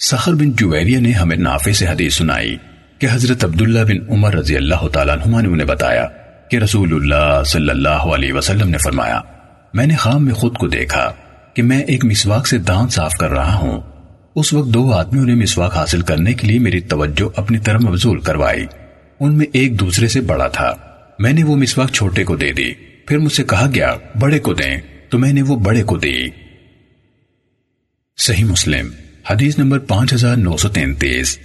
سخر بن جویریہ نے ہمیں نافع سے حدیث سنائی کہ حضرت عبداللہ بن عمر رضی اللہ تعالیٰ عنہ نے انہیں بتایا کہ رسول اللہ صلی اللہ علیہ وسلم نے فرمایا، میں نے خام میں خود کو دیکھا کہ میں ایک مسواک سے دان صاف کر رہا ہوں۔ اس وقت دو آدمیوں نے مسواک حاصل کرنے کے لیے میری توجہ اپنی طرف مبزول کروائی۔ ان میں ایک دوسرے سے بڑا تھا۔ میں نے وہ مسواک چھوٹے کو دے دی۔ پھر مجھ سے کہا گیا، بڑے کو دیں۔ تو میں نے وہ بڑے کو دی۔ صحیح مسلم۔ حدیث نمبر پانچ ہزار نو سو تینتیس۔